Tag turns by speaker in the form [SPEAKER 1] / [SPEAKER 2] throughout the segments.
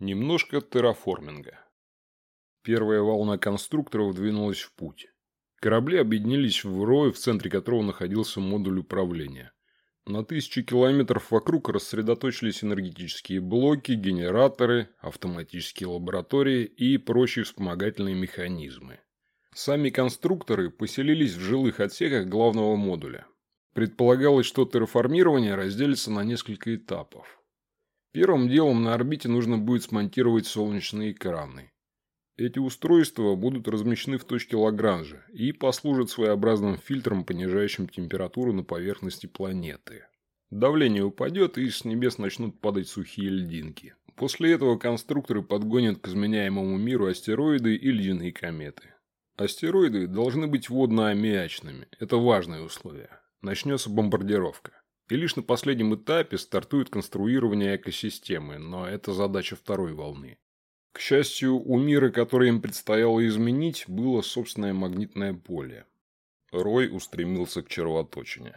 [SPEAKER 1] Немножко терраформинга. Первая волна конструкторов двинулась в путь. Корабли объединились в рой, в центре которого находился модуль управления. На тысячи километров вокруг рассредоточились энергетические блоки, генераторы, автоматические лаборатории и прочие вспомогательные механизмы. Сами конструкторы поселились в жилых отсеках главного модуля. Предполагалось, что терраформирование разделится на несколько этапов. Первым делом на орбите нужно будет смонтировать солнечные экраны. Эти устройства будут размещены в точке Лагранжа и послужат своеобразным фильтром, понижающим температуру на поверхности планеты. Давление упадет, и с небес начнут падать сухие льдинки. После этого конструкторы подгонят к изменяемому миру астероиды и ледяные кометы. Астероиды должны быть водно-аммиачными. Это важное условие. Начнется бомбардировка. И лишь на последнем этапе стартует конструирование экосистемы, но это задача второй волны. К счастью, у мира, который им предстояло изменить, было собственное магнитное поле. Рой устремился к червоточине.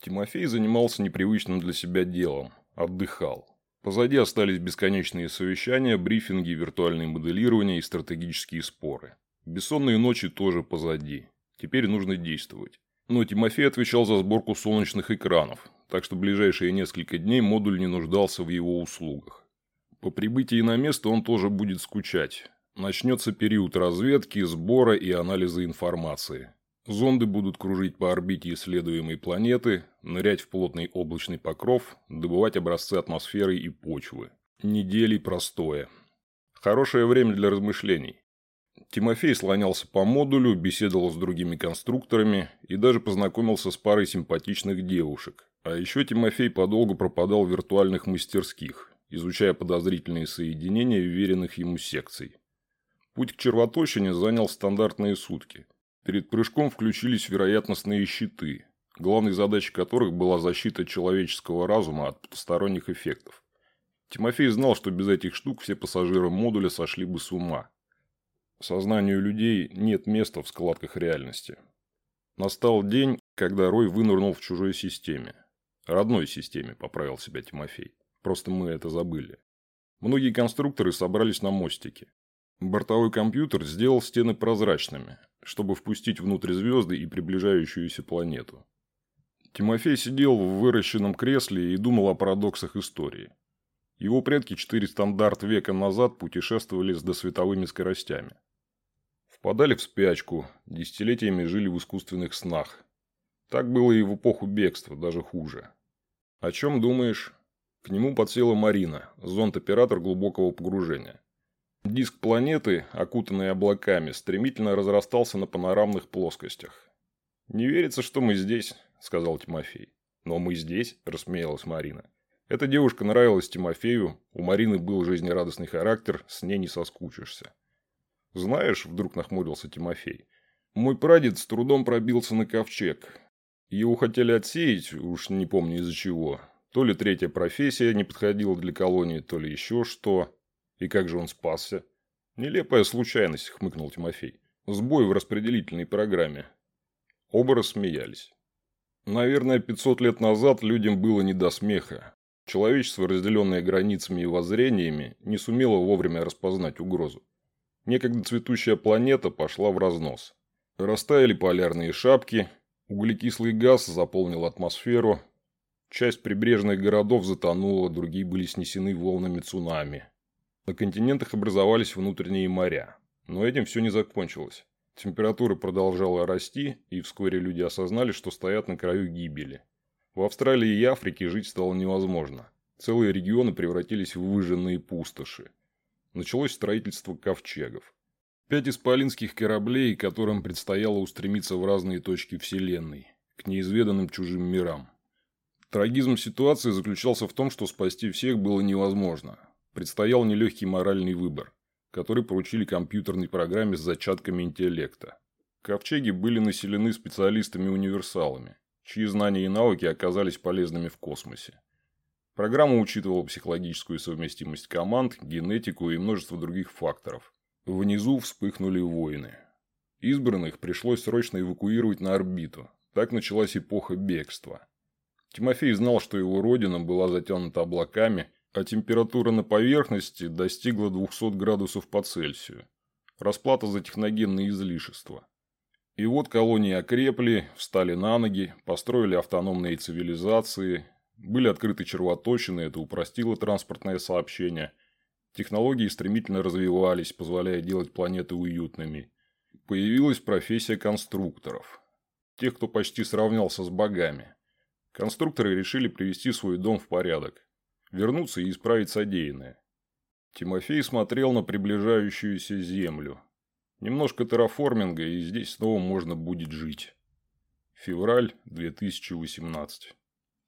[SPEAKER 1] Тимофей занимался непривычным для себя делом – отдыхал. Позади остались бесконечные совещания, брифинги, виртуальное моделирование и стратегические споры. Бессонные ночи тоже позади. Теперь нужно действовать. Но Тимофей отвечал за сборку солнечных экранов, так что ближайшие несколько дней модуль не нуждался в его услугах. По прибытии на место он тоже будет скучать. Начнется период разведки, сбора и анализа информации. Зонды будут кружить по орбите исследуемой планеты, нырять в плотный облачный покров, добывать образцы атмосферы и почвы. Недели простое. Хорошее время для размышлений. Тимофей слонялся по модулю, беседовал с другими конструкторами и даже познакомился с парой симпатичных девушек. А еще Тимофей подолгу пропадал в виртуальных мастерских, изучая подозрительные соединения веренных ему секций. Путь к червоточине занял стандартные сутки. Перед прыжком включились вероятностные щиты, главной задачей которых была защита человеческого разума от потусторонних эффектов. Тимофей знал, что без этих штук все пассажиры модуля сошли бы с ума – Сознанию людей нет места в складках реальности. Настал день, когда Рой вынырнул в чужой системе. Родной системе, поправил себя Тимофей. Просто мы это забыли. Многие конструкторы собрались на мостике. Бортовой компьютер сделал стены прозрачными, чтобы впустить внутрь звезды и приближающуюся планету. Тимофей сидел в выращенном кресле и думал о парадоксах истории. Его предки четыре стандарт века назад путешествовали с досветовыми скоростями. Впадали в спячку, десятилетиями жили в искусственных снах. Так было и в эпоху бегства, даже хуже. О чем думаешь? К нему подсела Марина, зонд-оператор глубокого погружения. Диск планеты, окутанный облаками, стремительно разрастался на панорамных плоскостях. «Не верится, что мы здесь», – сказал Тимофей. «Но мы здесь», – рассмеялась Марина. Эта девушка нравилась Тимофею, у Марины был жизнерадостный характер, с ней не соскучишься. «Знаешь», – вдруг нахмурился Тимофей, – «мой прадед с трудом пробился на ковчег. Его хотели отсеять, уж не помню из-за чего. То ли третья профессия не подходила для колонии, то ли еще что. И как же он спасся?» «Нелепая случайность», – хмыкнул Тимофей. «Сбой в распределительной программе». Оба рассмеялись. Наверное, 500 лет назад людям было не до смеха. Человечество, разделенное границами и воззрениями, не сумело вовремя распознать угрозу. Некогда цветущая планета пошла в разнос. Растаяли полярные шапки, углекислый газ заполнил атмосферу, часть прибрежных городов затонула, другие были снесены волнами цунами. На континентах образовались внутренние моря. Но этим все не закончилось. Температура продолжала расти, и вскоре люди осознали, что стоят на краю гибели. В Австралии и Африке жить стало невозможно. Целые регионы превратились в выжженные пустоши началось строительство ковчегов. Пять исполинских кораблей, которым предстояло устремиться в разные точки Вселенной, к неизведанным чужим мирам. Трагизм ситуации заключался в том, что спасти всех было невозможно. Предстоял нелегкий моральный выбор, который поручили компьютерной программе с зачатками интеллекта. Ковчеги были населены специалистами-универсалами, чьи знания и навыки оказались полезными в космосе. Программа учитывала психологическую совместимость команд, генетику и множество других факторов. Внизу вспыхнули войны. Избранных пришлось срочно эвакуировать на орбиту. Так началась эпоха бегства. Тимофей знал, что его родина была затянута облаками, а температура на поверхности достигла 200 градусов по Цельсию. Расплата за техногенные излишества. И вот колонии окрепли, встали на ноги, построили автономные цивилизации, были открыты червоточины, это упростило транспортное сообщение. Технологии стремительно развивались, позволяя делать планеты уютными. Появилась профессия конструкторов. Тех, кто почти сравнялся с богами. Конструкторы решили привести свой дом в порядок. Вернуться и исправить содеянное. Тимофей смотрел на приближающуюся землю. Немножко терраформинга, и здесь снова можно будет жить. Февраль 2018